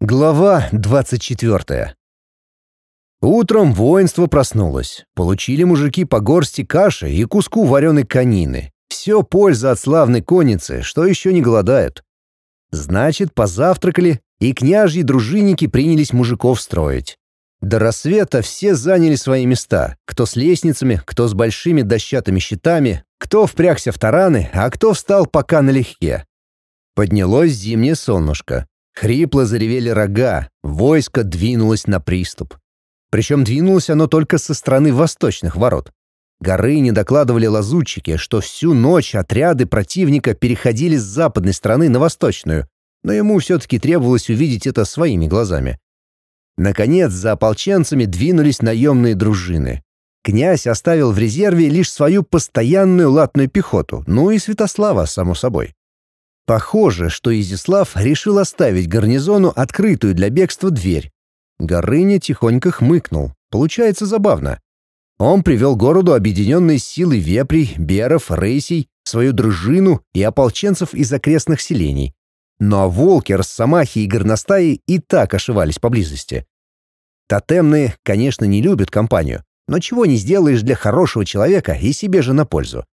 Глава 24. Утром воинство проснулось. Получили мужики по горсти каши и куску вареной конины. Все польза от славной конницы, что еще не голодают. Значит, позавтракали, и княжьи дружинники принялись мужиков строить. До рассвета все заняли свои места, кто с лестницами, кто с большими дощатыми щитами, кто впрягся в тараны, а кто встал пока налегке. Поднялось зимнее солнышко. Хрипло заревели рога, войско двинулось на приступ. Причем двинулось оно только со стороны восточных ворот. Горы не докладывали лазутчики, что всю ночь отряды противника переходили с западной стороны на восточную, но ему все-таки требовалось увидеть это своими глазами. Наконец, за ополченцами двинулись наемные дружины. Князь оставил в резерве лишь свою постоянную латную пехоту, ну и Святослава, само собой. Похоже, что Изяслав решил оставить гарнизону открытую для бегства дверь. Горыня тихонько хмыкнул. Получается забавно. Он привел городу объединенные силы вепрей, беров, рейсей, свою дружину и ополченцев из окрестных селений. Ну а волки, росомахи и горностаи и так ошивались поблизости. Тотемные, конечно, не любят компанию, но чего не сделаешь для хорошего человека и себе же на пользу.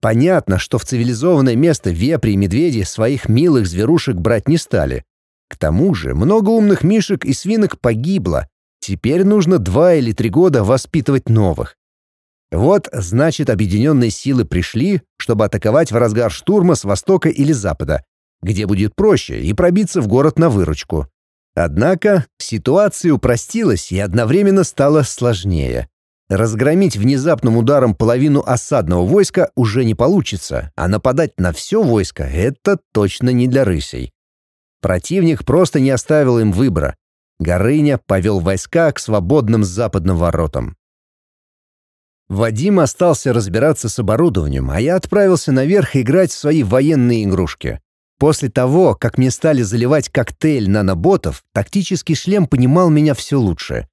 Понятно, что в цивилизованное место вепри и медведи своих милых зверушек брать не стали. К тому же много умных мишек и свинок погибло. Теперь нужно два или три года воспитывать новых. Вот, значит, объединенные силы пришли, чтобы атаковать в разгар штурма с востока или запада, где будет проще и пробиться в город на выручку. Однако ситуация упростилась и одновременно стала сложнее. Разгромить внезапным ударом половину осадного войска уже не получится, а нападать на все войско — это точно не для рысей. Противник просто не оставил им выбора. Горыня повел войска к свободным западным воротам. Вадим остался разбираться с оборудованием, а я отправился наверх играть в свои военные игрушки. После того, как мне стали заливать коктейль наноботов, тактический шлем понимал меня все лучше.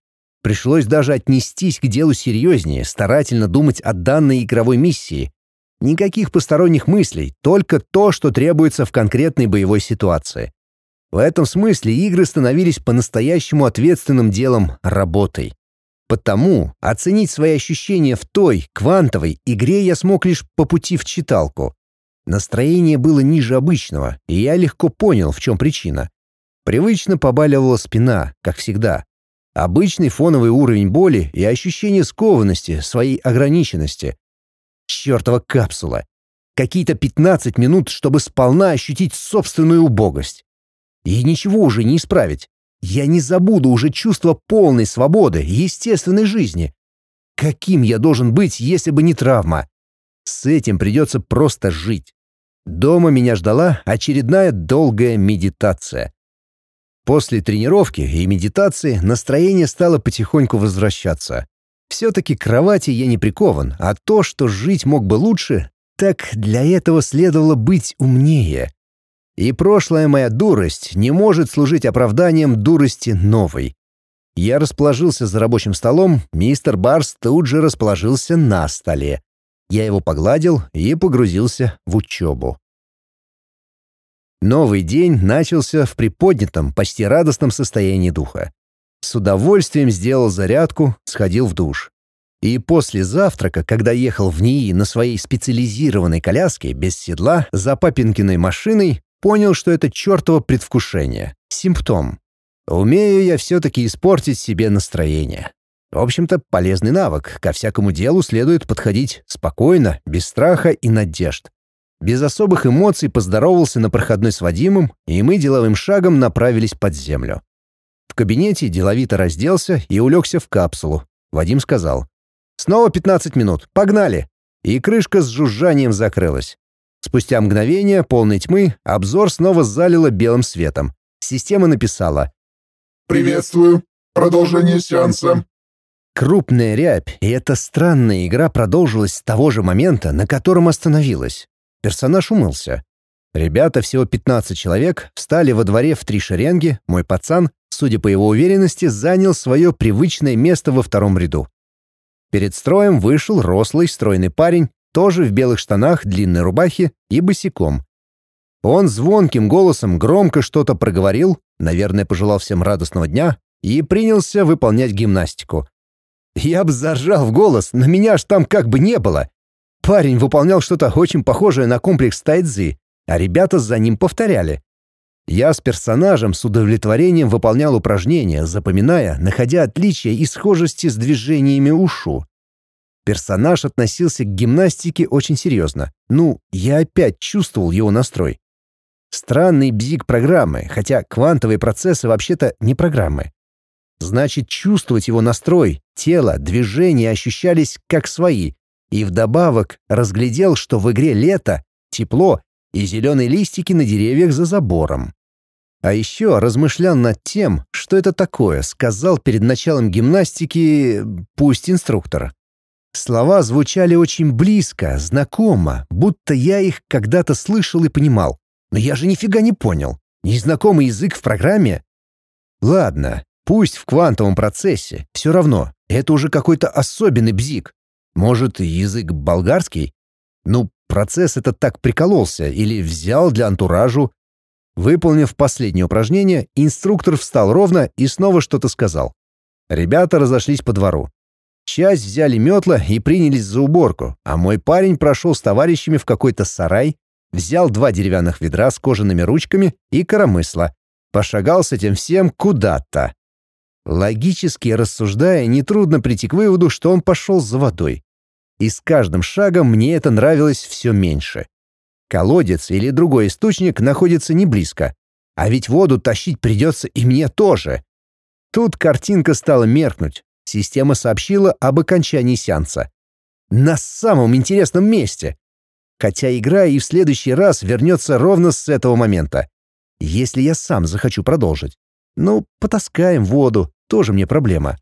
Пришлось даже отнестись к делу серьезнее, старательно думать о данной игровой миссии. Никаких посторонних мыслей, только то, что требуется в конкретной боевой ситуации. В этом смысле игры становились по-настоящему ответственным делом работой. Потому оценить свои ощущения в той, квантовой, игре я смог лишь по пути в читалку. Настроение было ниже обычного, и я легко понял, в чем причина. Привычно побаливала спина, как всегда. Обычный фоновый уровень боли и ощущение скованности, своей ограниченности. Чёртова капсула. Какие-то 15 минут, чтобы сполна ощутить собственную убогость. И ничего уже не исправить. Я не забуду уже чувство полной свободы, естественной жизни. Каким я должен быть, если бы не травма? С этим придется просто жить. Дома меня ждала очередная долгая медитация. После тренировки и медитации настроение стало потихоньку возвращаться. Все-таки к кровати я не прикован, а то, что жить мог бы лучше, так для этого следовало быть умнее. И прошлая моя дурость не может служить оправданием дурости новой. Я расположился за рабочим столом, мистер Барс тут же расположился на столе. Я его погладил и погрузился в учебу. Новый день начался в приподнятом, почти радостном состоянии духа. С удовольствием сделал зарядку, сходил в душ. И после завтрака, когда ехал в НИИ на своей специализированной коляске без седла за папинкиной машиной, понял, что это чертово предвкушение, симптом. Умею я все-таки испортить себе настроение. В общем-то, полезный навык. Ко всякому делу следует подходить спокойно, без страха и надежд. Без особых эмоций поздоровался на проходной с Вадимом, и мы деловым шагом направились под землю. В кабинете деловито разделся и улегся в капсулу. Вадим сказал. «Снова 15 минут. Погнали!» И крышка с жужжанием закрылась. Спустя мгновение полной тьмы обзор снова залило белым светом. Система написала. «Приветствую. Продолжение сеанса». Крупная рябь, и эта странная игра продолжилась с того же момента, на котором остановилась. Персонаж умылся. Ребята, всего 15 человек, встали во дворе в три шеренги, мой пацан, судя по его уверенности, занял свое привычное место во втором ряду. Перед строем вышел рослый, стройный парень, тоже в белых штанах, длинной рубахе и босиком. Он звонким голосом громко что-то проговорил, наверное, пожелал всем радостного дня и принялся выполнять гимнастику. Я бы заржал в голос, но меня ж там как бы не было. Парень выполнял что-то очень похожее на комплекс тайцзи, а ребята за ним повторяли. Я с персонажем с удовлетворением выполнял упражнения, запоминая, находя отличия и схожести с движениями ушу. Персонаж относился к гимнастике очень серьезно. Ну, я опять чувствовал его настрой. Странный бзик программы, хотя квантовые процессы вообще-то не программы. Значит, чувствовать его настрой, тело, движения ощущались как свои. И вдобавок разглядел, что в игре лето, тепло и зеленые листики на деревьях за забором. А еще размышлял над тем, что это такое, сказал перед началом гимнастики «пусть инструктор». Слова звучали очень близко, знакомо, будто я их когда-то слышал и понимал. Но я же нифига не понял. Незнакомый язык в программе? Ладно, пусть в квантовом процессе, все равно, это уже какой-то особенный бзик. Может, язык болгарский? Ну, процесс этот так прикололся или взял для антуражу. Выполнив последнее упражнение, инструктор встал ровно и снова что-то сказал. Ребята разошлись по двору. Часть взяли метла и принялись за уборку, а мой парень прошел с товарищами в какой-то сарай, взял два деревянных ведра с кожаными ручками и коромысло. Пошагал с этим всем куда-то. Логически рассуждая, нетрудно прийти к выводу, что он пошел за водой. И с каждым шагом мне это нравилось все меньше. Колодец или другой источник находится не близко. А ведь воду тащить придется и мне тоже. Тут картинка стала меркнуть. Система сообщила об окончании сеанса. На самом интересном месте. Хотя игра и в следующий раз вернется ровно с этого момента. Если я сам захочу продолжить. Ну, потаскаем воду, тоже мне проблема.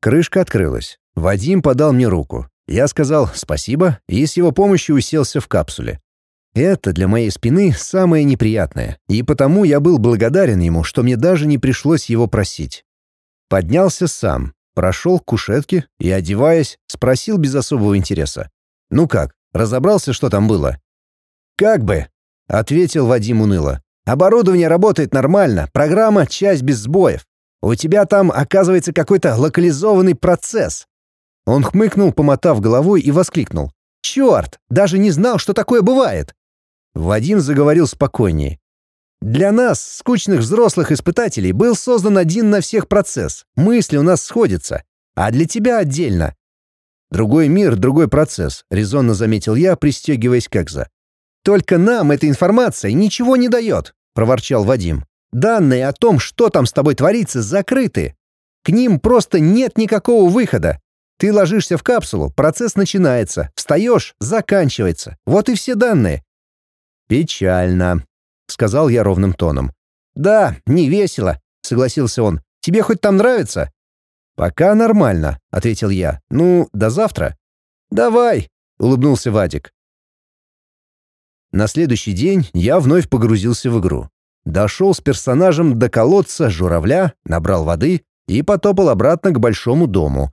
Крышка открылась. Вадим подал мне руку. Я сказал «спасибо» и с его помощью уселся в капсуле. Это для моей спины самое неприятное, и потому я был благодарен ему, что мне даже не пришлось его просить. Поднялся сам, прошел к кушетке и, одеваясь, спросил без особого интереса. «Ну как, разобрался, что там было?» «Как бы», — ответил Вадим уныло. «Оборудование работает нормально, программа — часть без сбоев. У тебя там, оказывается, какой-то локализованный процесс. Он хмыкнул, помотав головой, и воскликнул. «Черт! Даже не знал, что такое бывает!» Вадим заговорил спокойнее. «Для нас, скучных взрослых испытателей, был создан один на всех процесс. Мысли у нас сходятся. А для тебя отдельно. «Другой мир, другой процесс», — резонно заметил я, пристегиваясь к Экзо. «Только нам эта информация ничего не дает», — проворчал Вадим. «Данные о том, что там с тобой творится, закрыты. К ним просто нет никакого выхода. Ты ложишься в капсулу, процесс начинается, встаешь, заканчивается. Вот и все данные. Печально, сказал я ровным тоном. Да, не весело, согласился он. Тебе хоть там нравится? Пока нормально, ответил я. Ну, до завтра. Давай, улыбнулся Вадик. На следующий день я вновь погрузился в игру. Дошел с персонажем до колодца журавля, набрал воды и потопал обратно к большому дому.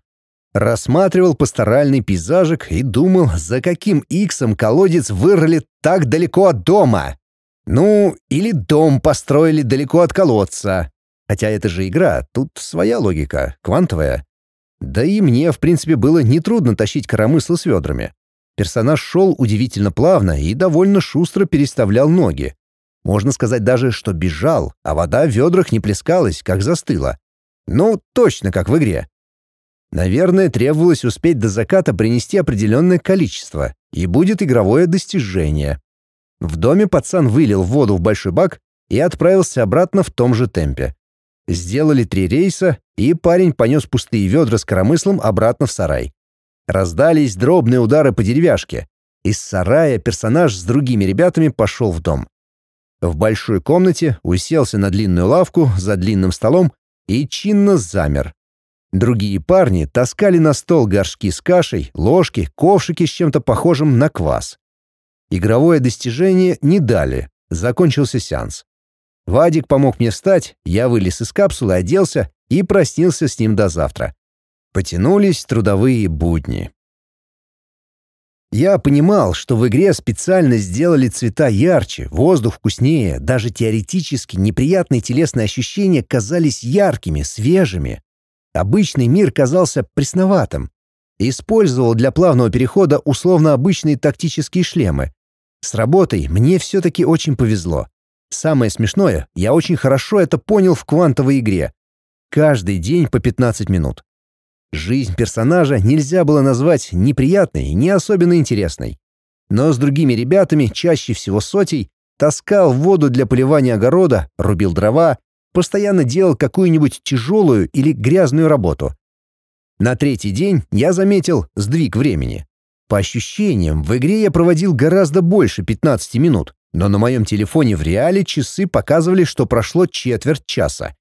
Рассматривал пасторальный пейзажик и думал, за каким иксом колодец вырыли так далеко от дома. Ну, или дом построили далеко от колодца. Хотя это же игра, тут своя логика, квантовая. Да и мне, в принципе, было нетрудно тащить коромысло с ведрами. Персонаж шел удивительно плавно и довольно шустро переставлял ноги. Можно сказать даже, что бежал, а вода в ведрах не плескалась, как застыла. Ну, точно как в игре. Наверное, требовалось успеть до заката принести определенное количество, и будет игровое достижение. В доме пацан вылил воду в большой бак и отправился обратно в том же темпе. Сделали три рейса, и парень понес пустые ведра с коромыслом обратно в сарай. Раздались дробные удары по деревяшке. Из сарая персонаж с другими ребятами пошел в дом. В большой комнате уселся на длинную лавку за длинным столом и чинно замер, Другие парни таскали на стол горшки с кашей, ложки, ковшики с чем-то похожим на квас. Игровое достижение не дали, закончился сеанс. Вадик помог мне встать, я вылез из капсулы, оделся и простился с ним до завтра. Потянулись трудовые будни. Я понимал, что в игре специально сделали цвета ярче, воздух вкуснее, даже теоретически неприятные телесные ощущения казались яркими, свежими. Обычный мир казался пресноватым. Использовал для плавного перехода условно обычные тактические шлемы. С работой мне все-таки очень повезло. Самое смешное, я очень хорошо это понял в квантовой игре. Каждый день по 15 минут. Жизнь персонажа нельзя было назвать неприятной, не особенно интересной. Но с другими ребятами, чаще всего сотей, таскал воду для поливания огорода, рубил дрова, постоянно делал какую-нибудь тяжелую или грязную работу. На третий день я заметил сдвиг времени. По ощущениям, в игре я проводил гораздо больше 15 минут, но на моем телефоне в реале часы показывали, что прошло четверть часа.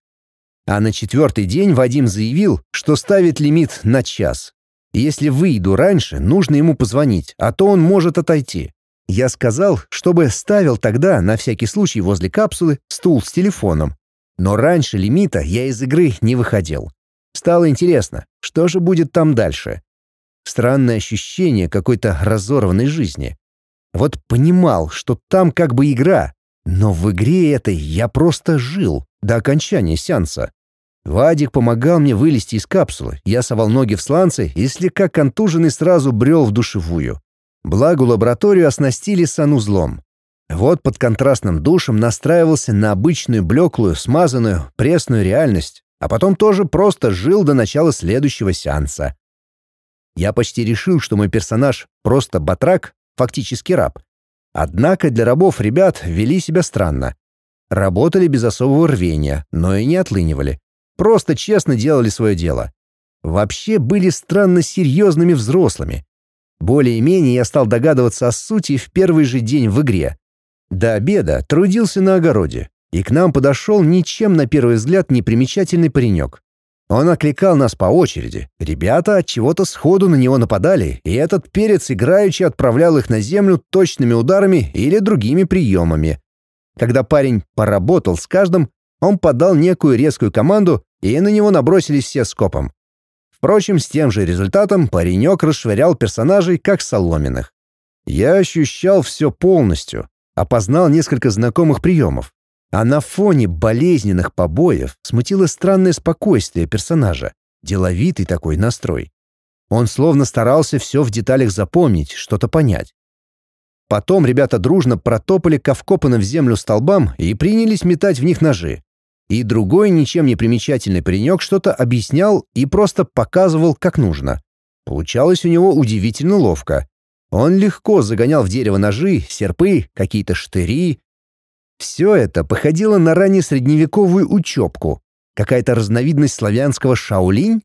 А на четвертый день Вадим заявил, что ставит лимит на час. Если выйду раньше, нужно ему позвонить, а то он может отойти. Я сказал, чтобы ставил тогда, на всякий случай, возле капсулы стул с телефоном. Но раньше лимита я из игры не выходил. Стало интересно, что же будет там дальше. Странное ощущение какой-то разорванной жизни. Вот понимал, что там как бы игра, но в игре этой я просто жил до окончания сеанса. Вадик помогал мне вылезти из капсулы, я совал ноги в сланцы и слегка контуженный сразу брел в душевую. Благо лабораторию оснастили санузлом. Вот под контрастным душем настраивался на обычную блеклую, смазанную, пресную реальность, а потом тоже просто жил до начала следующего сеанса. Я почти решил, что мой персонаж просто батрак, фактически раб. Однако для рабов ребят вели себя странно. Работали без особого рвения, но и не отлынивали. Просто честно делали свое дело. Вообще были странно серьезными взрослыми. Более-менее я стал догадываться о сути в первый же день в игре. До обеда трудился на огороде, и к нам подошел ничем на первый взгляд непримечательный паренек. Он окликал нас по очереди. Ребята от чего-то сходу на него нападали, и этот перец играючи отправлял их на землю точными ударами или другими приемами. Когда парень поработал с каждым, он подал некую резкую команду, и на него набросились все скопом. Впрочем, с тем же результатом паренек расшвырял персонажей, как соломенных. Я ощущал все полностью, опознал несколько знакомых приемов. А на фоне болезненных побоев смутило странное спокойствие персонажа, деловитый такой настрой. Он словно старался все в деталях запомнить, что-то понять. Потом ребята дружно протопали к вкопанным в землю столбам и принялись метать в них ножи. И другой ничем не примечательный паренек что-то объяснял и просто показывал, как нужно. Получалось у него удивительно ловко. Он легко загонял в дерево ножи, серпы, какие-то штыри. Все это походило на ранее средневековую учебку. Какая-то разновидность славянского шаулинь?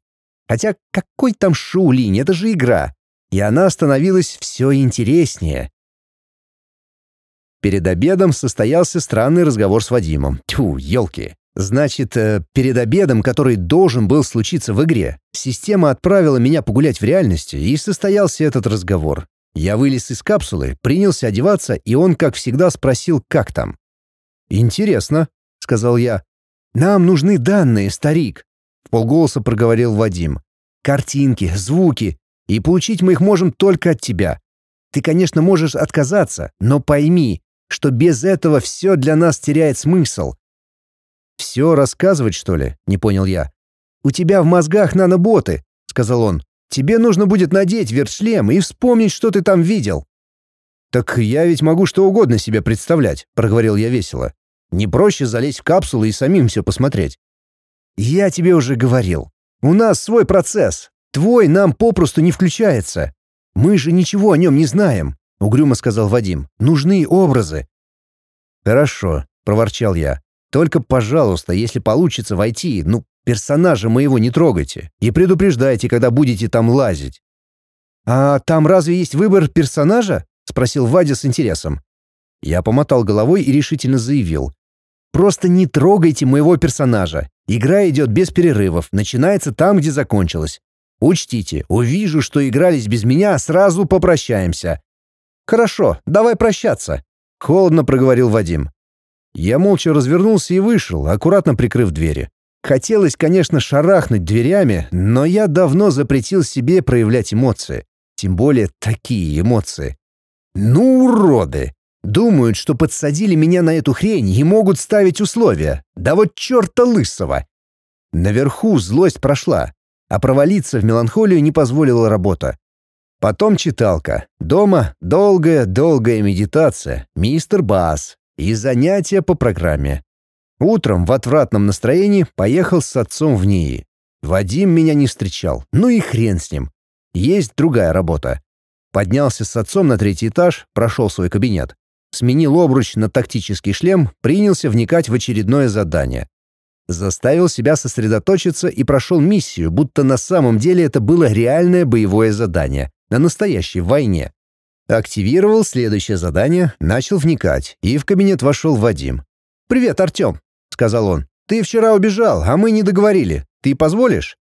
Хотя какой там шаулинь, это же игра. И она становилась все интереснее. Перед обедом состоялся странный разговор с Вадимом. Тьфу, елки. Значит, э, перед обедом, который должен был случиться в игре, система отправила меня погулять в реальности, и состоялся этот разговор. Я вылез из капсулы, принялся одеваться, и он, как всегда, спросил, как там. «Интересно», — сказал я. «Нам нужны данные, старик», — в полголоса проговорил Вадим. «Картинки, звуки, и получить мы их можем только от тебя. Ты, конечно, можешь отказаться, но пойми, что без этого все для нас теряет смысл. «Все рассказывать, что ли?» — не понял я. «У тебя в мозгах наноботы», — сказал он. «Тебе нужно будет надеть вертшлем и вспомнить, что ты там видел». «Так я ведь могу что угодно себе представлять», — проговорил я весело. «Не проще залезть в капсулу и самим все посмотреть». «Я тебе уже говорил. У нас свой процесс. Твой нам попросту не включается. Мы же ничего о нем не знаем. — угрюмо сказал Вадим. «Нужны образы». «Хорошо», — проворчал я. «Только, пожалуйста, если получится войти, ну, персонажа моего не трогайте и предупреждайте, когда будете там лазить». «А там разве есть выбор персонажа?» — спросил Вадя с интересом. Я помотал головой и решительно заявил. «Просто не трогайте моего персонажа. Игра идет без перерывов, начинается там, где закончилась. Учтите, увижу, что игрались без меня, сразу попрощаемся. «Хорошо, давай прощаться», — холодно проговорил Вадим. Я молча развернулся и вышел, аккуратно прикрыв двери. Хотелось, конечно, шарахнуть дверями, но я давно запретил себе проявлять эмоции. Тем более такие эмоции. Ну, уроды! Думают, что подсадили меня на эту хрень и могут ставить условия. Да вот черта лысого! Наверху злость прошла, а провалиться в меланхолию не позволила работа. Потом читалка. Дома долгая-долгая медитация, мистер Бас и занятия по программе. Утром в отвратном настроении поехал с отцом в НИИ. Вадим меня не встречал, ну и хрен с ним. Есть другая работа. Поднялся с отцом на третий этаж, прошел свой кабинет. Сменил обруч на тактический шлем, принялся вникать в очередное задание. Заставил себя сосредоточиться и прошел миссию, будто на самом деле это было реальное боевое задание, на настоящей войне. Активировал следующее задание, начал вникать, и в кабинет вошел Вадим. «Привет, Артем», — сказал он. «Ты вчера убежал, а мы не договорили. Ты позволишь?»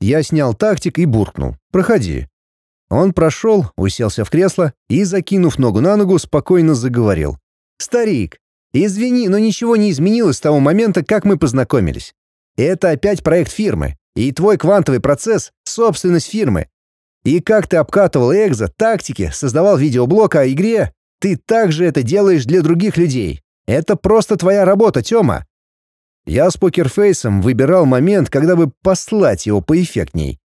Я снял тактик и буркнул. «Проходи». Он прошел, уселся в кресло и, закинув ногу на ногу, спокойно заговорил. «Старик, извини, но ничего не изменилось с того момента, как мы познакомились. Это опять проект фирмы, и твой квантовый процесс — собственность фирмы. И как ты обкатывал экзо, тактики, создавал видеоблог о игре, ты также это делаешь для других людей. Это просто твоя работа, Тёма. Я с покерфейсом выбирал момент, когда бы послать его поэффектней.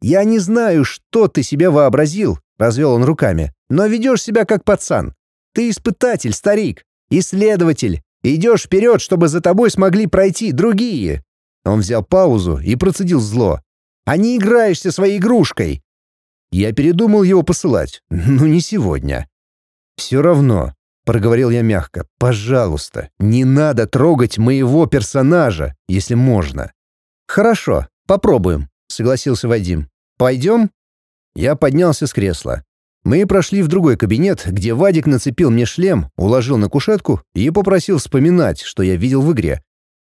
«Я не знаю, что ты себе вообразил», — развел он руками, «но ведешь себя как пацан. Ты испытатель, старик, исследователь. Идешь вперед, чтобы за тобой смогли пройти другие». Он взял паузу и процедил зло. «А не играешься своей игрушкой». Я передумал его посылать, но не сегодня. «Все равно, — проговорил я мягко. «Пожалуйста, не надо трогать моего персонажа, если можно». «Хорошо, попробуем», — согласился Вадим. «Пойдем?» Я поднялся с кресла. Мы прошли в другой кабинет, где Вадик нацепил мне шлем, уложил на кушетку и попросил вспоминать, что я видел в игре.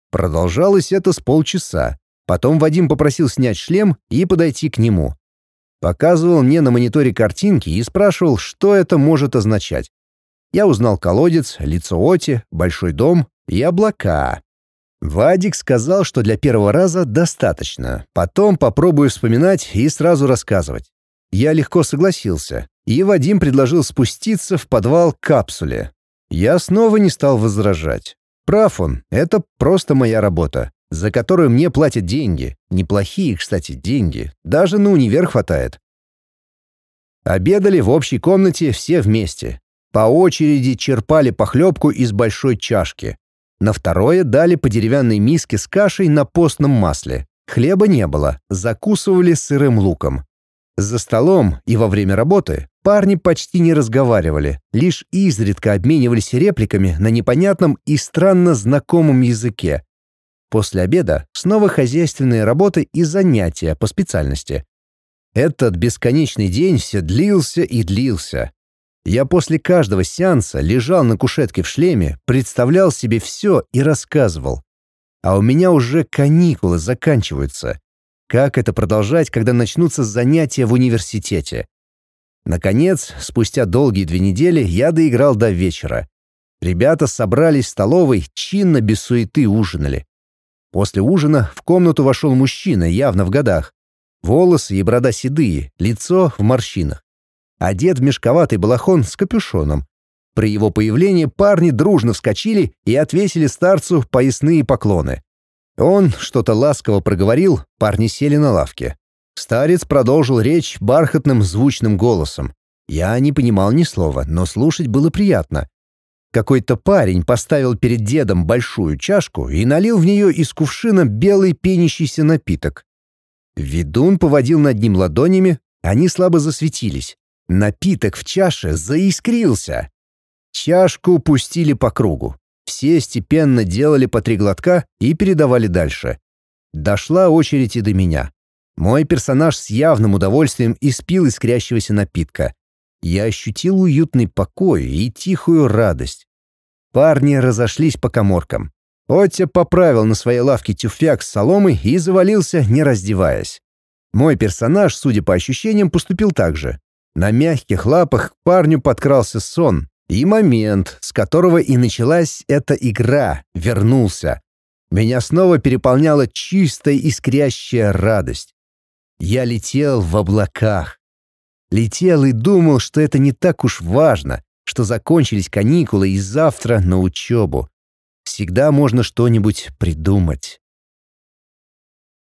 Продолжалось это с полчаса. Потом Вадим попросил снять шлем и подойти к нему. Показывал мне на мониторе картинки и спрашивал, что это может означать. Я узнал колодец, лицо Оти, большой дом и облака. Вадик сказал, что для первого раза достаточно. Потом попробую вспоминать и сразу рассказывать. Я легко согласился, и Вадим предложил спуститься в подвал к капсуле. Я снова не стал возражать. Прав он, это просто моя работа, за которую мне платят деньги. Неплохие, кстати, деньги. Даже на универ хватает. Обедали в общей комнате все вместе. По очереди черпали похлебку из большой чашки. На второе дали по деревянной миске с кашей на постном масле. Хлеба не было, закусывали сырым луком. За столом и во время работы парни почти не разговаривали, лишь изредка обменивались репликами на непонятном и странно знакомом языке. После обеда снова хозяйственные работы и занятия по специальности. Этот бесконечный день все длился и длился. Я после каждого сеанса лежал на кушетке в шлеме, представлял себе все и рассказывал. А у меня уже каникулы заканчиваются. Как это продолжать, когда начнутся занятия в университете? Наконец, спустя долгие две недели, я доиграл до вечера. Ребята собрались в столовой, чинно, без суеты ужинали. После ужина в комнату вошел мужчина, явно в годах. Волосы и борода седые, лицо в морщинах одет в мешковатый балахон с капюшоном. При его появлении парни дружно вскочили и отвесили старцу поясные поклоны. Он что-то ласково проговорил, парни сели на лавке. Старец продолжил речь бархатным звучным голосом. Я не понимал ни слова, но слушать было приятно. Какой-то парень поставил перед дедом большую чашку и налил в нее из кувшина белый пенящийся напиток. Ведун поводил над ним ладонями, они слабо засветились. Напиток в чаше заискрился. Чашку пустили по кругу. Все степенно делали по три глотка и передавали дальше. Дошла очередь и до меня. Мой персонаж с явным удовольствием испил искрящегося напитка. Я ощутил уютный покой и тихую радость. Парни разошлись по коморкам. Оття поправил на своей лавке тюфяк с соломой и завалился, не раздеваясь. Мой персонаж, судя по ощущениям, поступил так же. На мягких лапах к парню подкрался сон, и момент, с которого и началась эта игра, вернулся. Меня снова переполняла чистая искрящая радость. Я летел в облаках. Летел и думал, что это не так уж важно, что закончились каникулы и завтра на учебу. Всегда можно что-нибудь придумать.